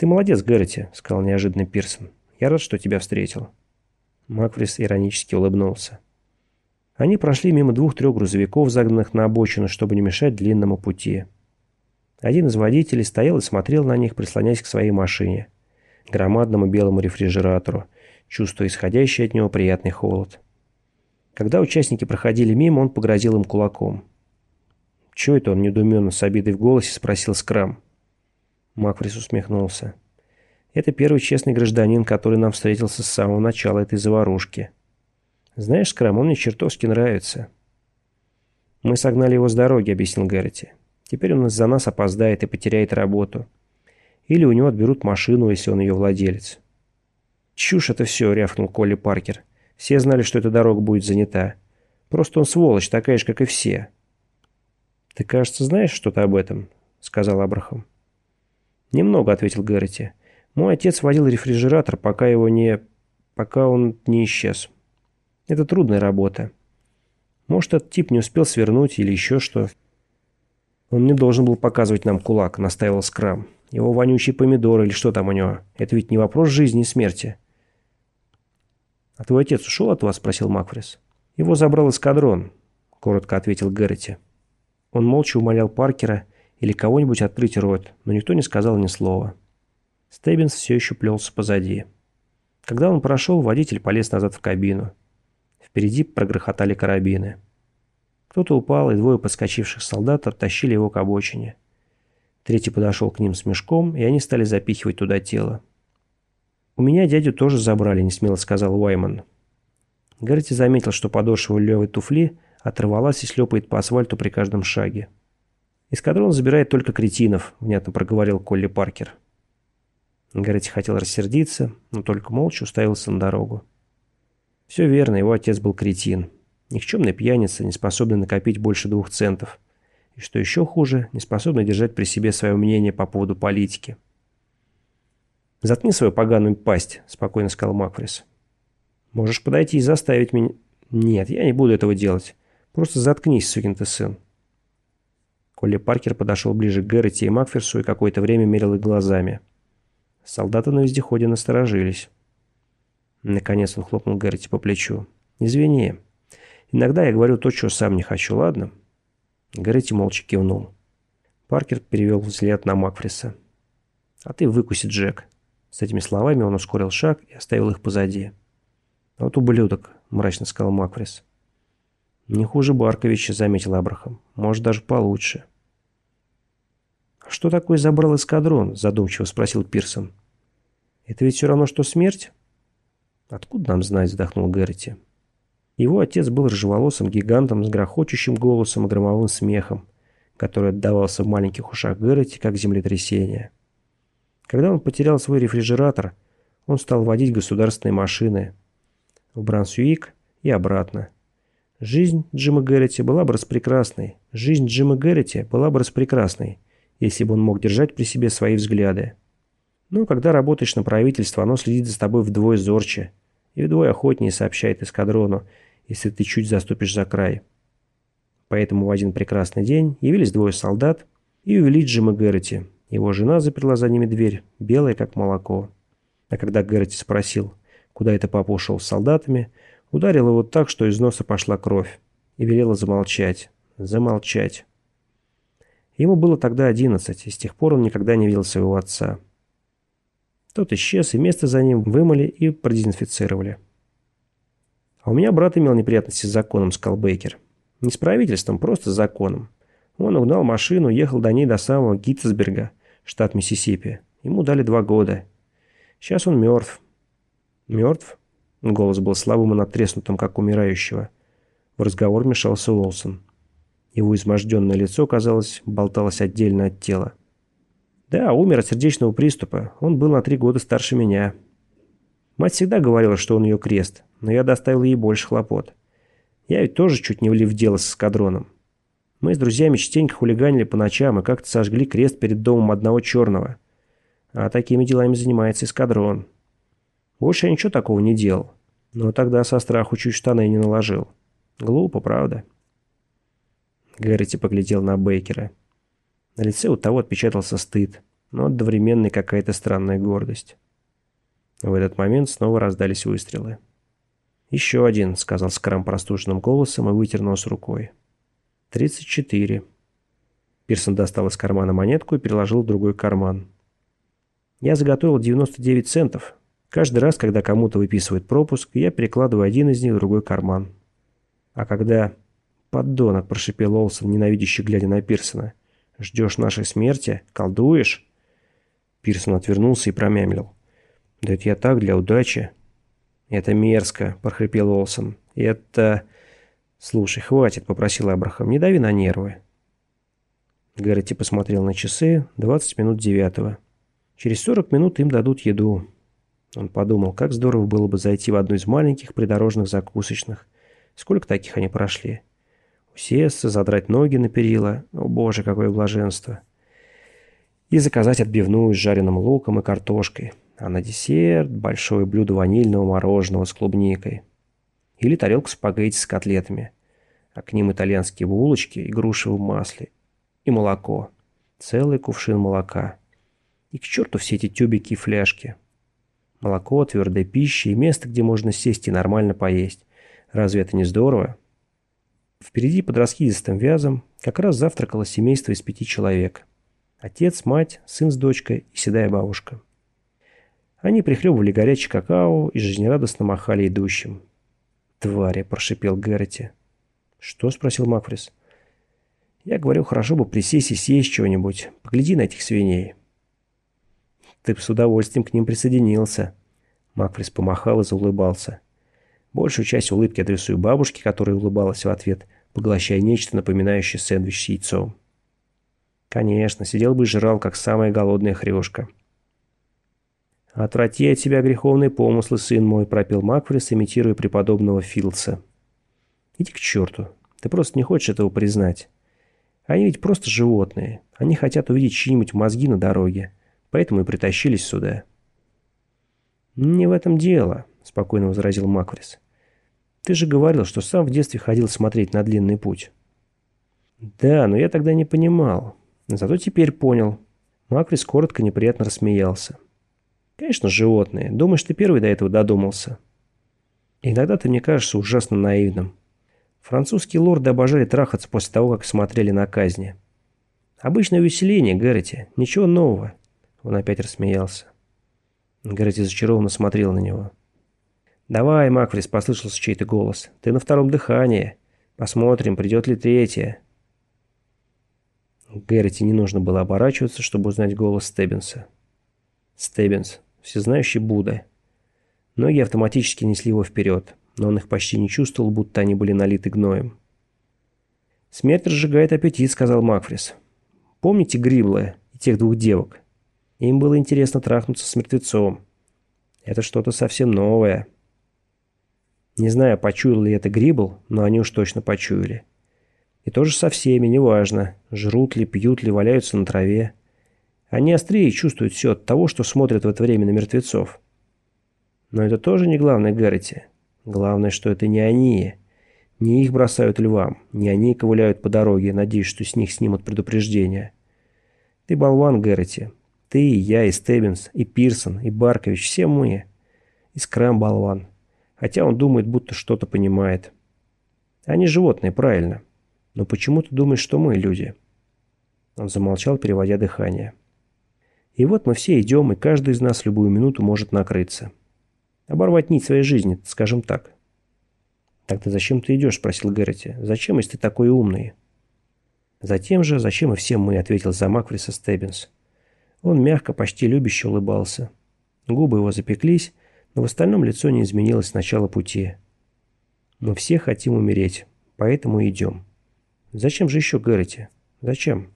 «Ты молодец, Гэрроти», — сказал неожиданно Пирсон. «Я рад, что тебя встретил». Макфрис иронически улыбнулся. Они прошли мимо двух-трех грузовиков, загнанных на обочину, чтобы не мешать длинному пути. Один из водителей стоял и смотрел на них, прислоняясь к своей машине, громадному белому рефрижератору, чувствуя исходящий от него приятный холод. Когда участники проходили мимо, он погрозил им кулаком. «Чего это он недоуменно с обидой в голосе?» – спросил Скрам. Макфрис усмехнулся. «Это первый честный гражданин, который нам встретился с самого начала этой заварушки. Знаешь, Скрам, он мне чертовски нравится». «Мы согнали его с дороги», – объяснил Гэрроти. Теперь он из-за нас опоздает и потеряет работу. Или у него отберут машину, если он ее владелец. «Чушь это все», — рявкнул Колли Паркер. «Все знали, что эта дорога будет занята. Просто он сволочь, такая же, как и все». «Ты, кажется, знаешь что-то об этом?» — сказал Абрахам. «Немного», — ответил Гэрроти. «Мой отец водил рефрижератор, пока его не... пока он не исчез. Это трудная работа. Может, этот тип не успел свернуть или еще что. «Он не должен был показывать нам кулак», — настаивал Скрам. «Его вонючий помидор или что там у него? Это ведь не вопрос жизни и смерти». «А твой отец ушел от вас?» — спросил Макфрис. «Его забрал эскадрон», — коротко ответил Гэрроти. Он молча умолял Паркера или кого-нибудь открыть рот, но никто не сказал ни слова. Стеббинс все еще плелся позади. Когда он прошел, водитель полез назад в кабину. Впереди прогрохотали карабины. Кто-то упал, и двое подскочивших солдат оттащили его к обочине. Третий подошел к ним с мешком, и они стали запихивать туда тело. «У меня дядю тоже забрали», — несмело сказал Уайман. Гаррити заметил, что подошва левой туфли оторвалась и шлепает по асфальту при каждом шаге. «Эскадрон забирает только кретинов», — внятно проговорил Колли Паркер. Гаррити хотел рассердиться, но только молча уставился на дорогу. Все верно, его отец был кретин. Никчемный пьяница, не способный накопить больше двух центов. И что еще хуже, не способный держать при себе свое мнение по поводу политики. «Заткни свою поганую пасть», — спокойно сказал Макфрис. «Можешь подойти и заставить меня...» «Нет, я не буду этого делать. Просто заткнись, сукин ты сын». Колли Паркер подошел ближе к Гэрроти и Макферсу и какое-то время мерил их глазами. Солдаты на вездеходе насторожились. Наконец он хлопнул Гэрроти по плечу. «Извини, Иногда я говорю то, чего сам не хочу, ладно?» Гаррити молча кивнул. Паркер перевел взгляд на Макфриса. «А ты выкуси, Джек». С этими словами он ускорил шаг и оставил их позади. «Вот ублюдок», — мрачно сказал Макфрис. «Не хуже Барковича», — заметил Абрахам. «Может, даже получше». «А что такое забрал эскадрон?» — задумчиво спросил Пирсон. «Это ведь все равно, что смерть?» «Откуда нам знать?» — вздохнул Гэрроти. Его отец был рыжеволосым гигантом с грохочущим голосом и громовым смехом, который отдавался в маленьких ушах Гэрроти как землетрясение. Когда он потерял свой рефрижератор, он стал водить государственные машины в Брансуик и обратно. Жизнь Джима Гэрроти была бы распрекрасной. Жизнь Джима Гэрроти была бы распрекрасной, если бы он мог держать при себе свои взгляды. Но когда работаешь на правительство, оно следит за тобой вдвое зорче и вдвое охотнее сообщает эскадрону, если ты чуть заступишь за край. Поэтому в один прекрасный день явились двое солдат и увели Джима Гэрроти. Его жена заперла за ними дверь, белая как молоко. А когда Гэрроти спросил, куда это папа ушел с солдатами, ударил его так, что из носа пошла кровь, и велела замолчать. Замолчать. Ему было тогда одиннадцать, и с тех пор он никогда не видел своего отца. Тот исчез, и место за ним вымыли и продезинфицировали. «А у меня брат имел неприятности с законом», — сказал Бейкер. «Не с правительством, просто с законом. Он угнал машину, ехал до ней до самого Гиттсберга, штат Миссисипи. Ему дали два года. Сейчас он мертв». «Мертв?» — голос был слабым и натреснутым, как умирающего. В разговор мешался Уолсон. Его изможденное лицо, казалось, болталось отдельно от тела. «Да, умер от сердечного приступа. Он был на три года старше меня. Мать всегда говорила, что он ее крест, но я доставил ей больше хлопот. Я ведь тоже чуть не влив дело с эскадроном. Мы с друзьями частенько хулиганили по ночам и как-то сожгли крест перед домом одного черного. А такими делами занимается эскадрон. Больше я ничего такого не делал. Но тогда со страху чуть штаны не наложил. Глупо, правда? Гэрроти поглядел на Бейкера. На лице у того отпечатался стыд. но одновременно и какая-то странная гордость. В этот момент снова раздались выстрелы. «Еще один», — сказал Скрам простуженным голосом и вытер нос рукой. «Тридцать четыре». Пирсон достал из кармана монетку и переложил в другой карман. «Я заготовил 99 центов. Каждый раз, когда кому-то выписывают пропуск, я перекладываю один из них в другой карман. А когда...» «Поддонок», — прошипел Олсон, ненавидящий глядя на Пирсона. «Ждешь нашей смерти? Колдуешь?» Пирсон отвернулся и промямлил. «Да это я так, для удачи». «Это мерзко», — прохрипел Олсон. «Это...» «Слушай, хватит», — попросил Абрахам, — «не дави на нервы». Гэрроти посмотрел на часы. Двадцать минут девятого. Через сорок минут им дадут еду. Он подумал, как здорово было бы зайти в одну из маленьких придорожных закусочных. Сколько таких они прошли? Усесться, задрать ноги на перила. О боже, какое блаженство. И заказать отбивную с жареным луком и картошкой. А на десерт большое блюдо ванильного мороженого с клубникой. Или тарелку спагетти с котлетами. А к ним итальянские булочки и груши в масле. И молоко. Целый кувшин молока. И к черту все эти тюбики и фляжки. Молоко, твердая пища и место, где можно сесть и нормально поесть. Разве это не здорово? Впереди под раскидистым вязом как раз завтракало семейство из пяти человек. Отец, мать, сын с дочкой и седая бабушка. Они прихлебывали горячий какао и жизнерадостно махали идущим. «Твари!» – прошипел Гэрроти. «Что?» – спросил Макфрис. «Я говорю, хорошо бы присесть и съесть чего-нибудь. Погляди на этих свиней». «Ты бы с удовольствием к ним присоединился». Макфрис помахал и заулыбался. Большую часть улыбки адресую бабушке, которая улыбалась в ответ, поглощая нечто напоминающее сэндвич с яйцом. Конечно, сидел бы и жрал, как самая голодная хрюшка. «Отврати от тебя греховные помыслы, сын мой», — пропел Макфрис, имитируя преподобного Филдса. «Иди к черту. Ты просто не хочешь этого признать. Они ведь просто животные. Они хотят увидеть чьи-нибудь мозги на дороге. Поэтому и притащились сюда». «Не в этом дело», — спокойно возразил Макфрис. «Ты же говорил, что сам в детстве ходил смотреть на длинный путь». «Да, но я тогда не понимал. Зато теперь понял». Макфрис коротко неприятно рассмеялся. Конечно, животные. Думаешь, ты первый до этого додумался? Иногда ты мне кажешься ужасно наивным. Французские лорды обожали трахаться после того, как смотрели на казни. Обычное увеселение, Гэрроти. Ничего нового. Он опять рассмеялся. Гэрроти зачарованно смотрел на него. «Давай, Макфрис», — послышался чей-то голос. «Ты на втором дыхании. Посмотрим, придет ли третье». Гэрроти не нужно было оборачиваться, чтобы узнать голос Стеббинса. Стеббинс всезнающий Будда. Ноги автоматически несли его вперед, но он их почти не чувствовал, будто они были налиты гноем. «Смерть разжигает аппетит», — сказал Макфрис. «Помните Грибла и тех двух девок? Им было интересно трахнуться с мертвецом. Это что-то совсем новое». Не знаю, почуял ли это Грибл, но они уж точно почуяли. И тоже со всеми, неважно, жрут ли, пьют ли, валяются на траве. Они острее чувствуют все от того, что смотрят в это время на мертвецов. Но это тоже не главное Гаррити. Главное, что это не они. Не их бросают львам, не они ковыляют по дороге, надеясь, что с них снимут предупреждение. Ты болван, Гаррити. Ты, и я, и Стеббинс, и Пирсон, и Баркович, все мы. И Скрам болван. Хотя он думает, будто что-то понимает. Они животные, правильно. Но почему ты думаешь, что мы люди?» Он замолчал, переводя дыхание. И вот мы все идем, и каждый из нас любую минуту может накрыться. Оборвать нить своей жизни, скажем так. «Тогда зачем ты идешь?» – спросил Гэрроти. «Зачем, если ты такой умный?» «Затем же, зачем и всем мы», – ответил за Макфриса Стеббинс. Он мягко, почти любяще улыбался. Губы его запеклись, но в остальном лицо не изменилось с начала пути. «Мы все хотим умереть, поэтому идем». «Зачем же еще, Гэрроти? Зачем?»